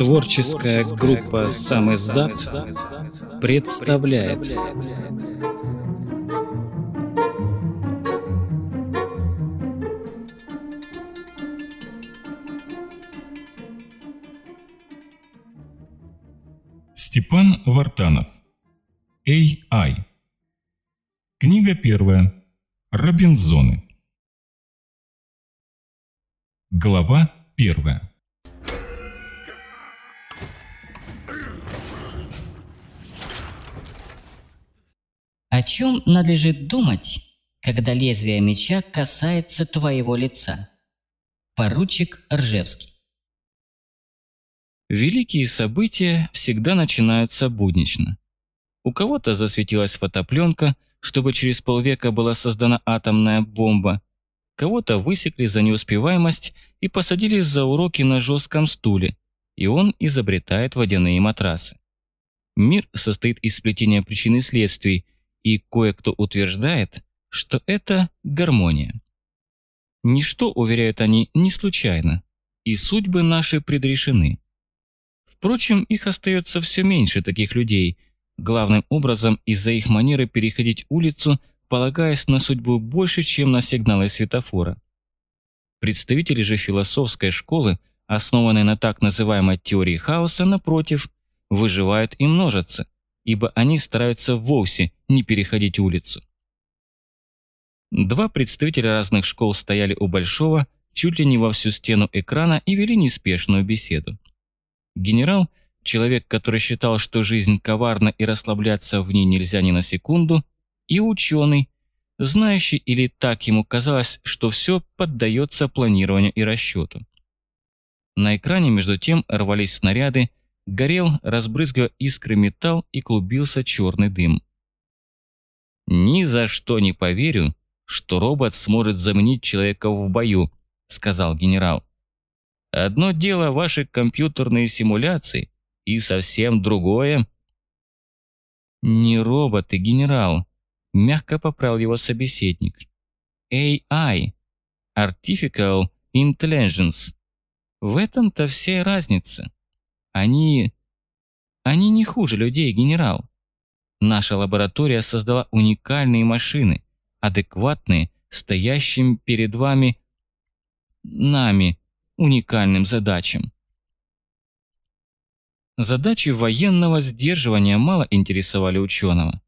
Творческая группа «Сам издат» представляет. Степан Вартанов. AI Книга первая. Робинзоны. Глава первая О чем надлежит думать, когда лезвие меча касается твоего лица? Поручик Ржевский. Великие события всегда начинаются буднично. У кого-то засветилась фотопленка, чтобы через полвека была создана атомная бомба, кого-то высекли за неуспеваемость и посадили за уроки на жестком стуле, и он изобретает водяные матрасы. Мир состоит из сплетения причин и следствий, и кое-кто утверждает, что это гармония. Ничто, уверяют они, не случайно, и судьбы наши предрешены. Впрочем, их остается все меньше таких людей, главным образом из-за их манеры переходить улицу, полагаясь на судьбу больше, чем на сигналы светофора. Представители же философской школы, основанной на так называемой теории хаоса, напротив, выживают и множатся, ибо они стараются вовсе не переходить улицу. Два представителя разных школ стояли у Большого, чуть ли не во всю стену экрана и вели неспешную беседу. Генерал, человек, который считал, что жизнь коварна и расслабляться в ней нельзя ни на секунду, и ученый, знающий или так ему казалось, что все поддается планированию и расчету. На экране между тем рвались снаряды, горел, разбрызгивая искры металл и клубился черный дым. «Ни за что не поверю, что робот сможет заменить человека в бою», — сказал генерал. «Одно дело ваши компьютерные симуляции, и совсем другое...» «Не роботы, генерал», — мягко поправил его собеседник. «AI, Artificial Intelligence. В этом-то вся разница. Они... Они не хуже людей, генерал. Наша лаборатория создала уникальные машины, адекватные, стоящим перед вами, нами, уникальным задачам. Задачи военного сдерживания мало интересовали ученого.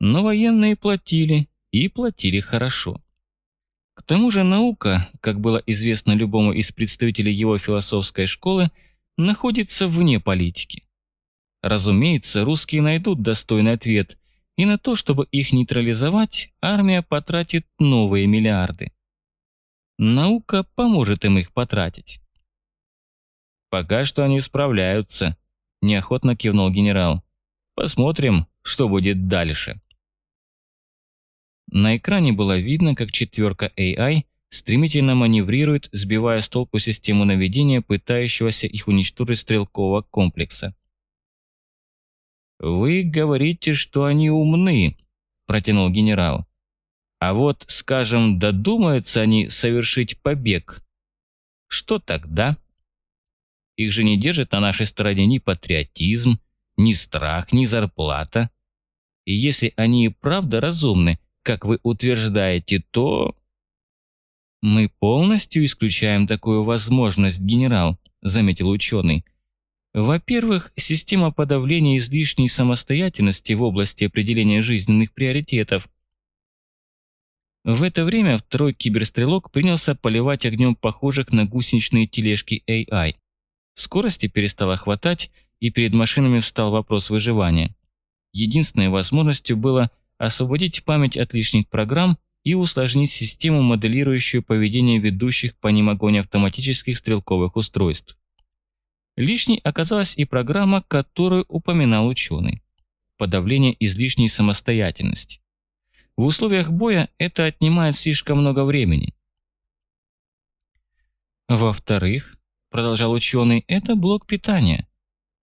Но военные платили, и платили хорошо. К тому же наука, как было известно любому из представителей его философской школы, находится вне политики. Разумеется, русские найдут достойный ответ, и на то, чтобы их нейтрализовать, армия потратит новые миллиарды. Наука поможет им их потратить. «Пока что они справляются», – неохотно кивнул генерал. «Посмотрим, что будет дальше». На экране было видно, как четверка AI стремительно маневрирует, сбивая с толку систему наведения, пытающегося их уничтожить стрелкового комплекса. «Вы говорите, что они умны», – протянул генерал. «А вот, скажем, додумаются они совершить побег. Что тогда?» Их же не держит на нашей стороне ни патриотизм, ни страх, ни зарплата. И если они и правда разумны, как вы утверждаете, то... «Мы полностью исключаем такую возможность, генерал», – заметил ученый. «Во-первых, система подавления излишней самостоятельности в области определения жизненных приоритетов. В это время второй киберстрелок принялся поливать огнем похожих на гусеничные тележки AI. Скорости перестало хватать, и перед машинами встал вопрос выживания. Единственной возможностью было освободить память от лишних программ и усложнить систему, моделирующую поведение ведущих по ним автоматических стрелковых устройств. Лишней оказалась и программа, которую упоминал ученый – подавление излишней самостоятельности. В условиях боя это отнимает слишком много времени. Во-вторых, продолжал ученый, это блок питания.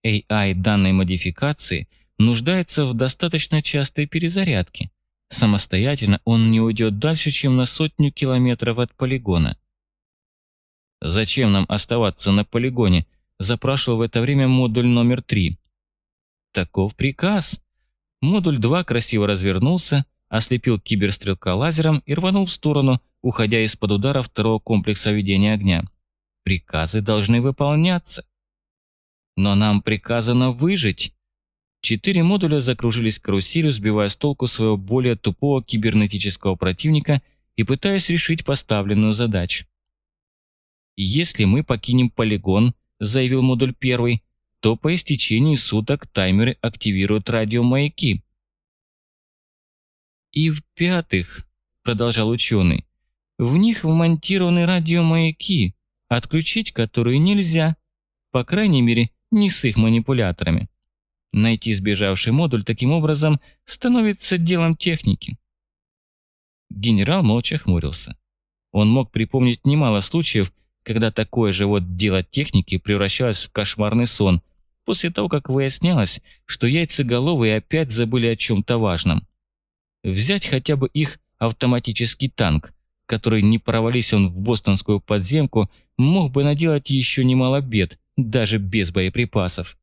AI данной модификации нуждается в достаточно частой перезарядке, Самостоятельно он не уйдет дальше, чем на сотню километров от полигона. «Зачем нам оставаться на полигоне?» – запрашивал в это время модуль номер три. Таков приказ. Модуль 2 красиво развернулся, ослепил киберстрелка лазером и рванул в сторону, уходя из-под удара второго комплекса ведения огня. Приказы должны выполняться. Но нам приказано выжить. Четыре модуля закружились каруселью, сбивая с толку своего более тупого кибернетического противника и пытаясь решить поставленную задачу. «Если мы покинем полигон», – заявил модуль первый, то по истечении суток таймеры активируют радиомаяки. «И в-пятых», – продолжал ученый, – «в них вмонтированы радиомаяки, отключить которые нельзя, по крайней мере, не с их манипуляторами. Найти сбежавший модуль таким образом становится делом техники». Генерал молча хмурился. Он мог припомнить немало случаев, когда такое же вот дело техники превращалось в кошмарный сон, после того, как выяснялось, что яйцеголовые опять забыли о чем-то важном. Взять хотя бы их автоматический танк, который, не провались он в бостонскую подземку, мог бы наделать еще немало бед, даже без боеприпасов.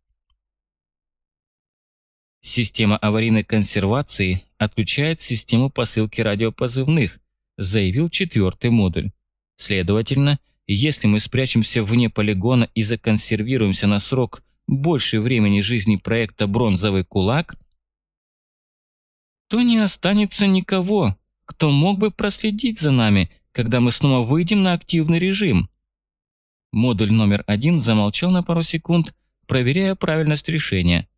Система аварийной консервации отключает систему посылки радиопозывных, заявил четвертый модуль. Следовательно, если мы спрячемся вне полигона и законсервируемся на срок больше времени жизни проекта «Бронзовый кулак», то не останется никого, кто мог бы проследить за нами, когда мы снова выйдем на активный режим. Модуль номер один замолчал на пару секунд, проверяя правильность решения.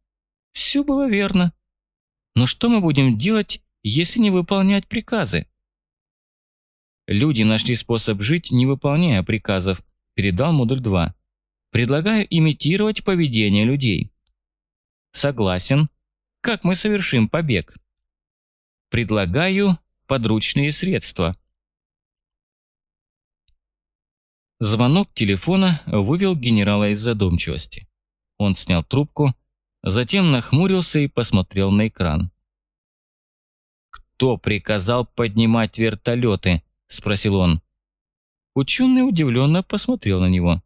Все было верно. Но что мы будем делать, если не выполнять приказы? Люди нашли способ жить, не выполняя приказов, передал модуль 2. Предлагаю имитировать поведение людей. Согласен. Как мы совершим побег? Предлагаю подручные средства. Звонок телефона вывел генерала из задумчивости. Он снял трубку, затем нахмурился и посмотрел на экран. «Кто приказал поднимать вертолеты?» – спросил он. Ученый удивленно посмотрел на него.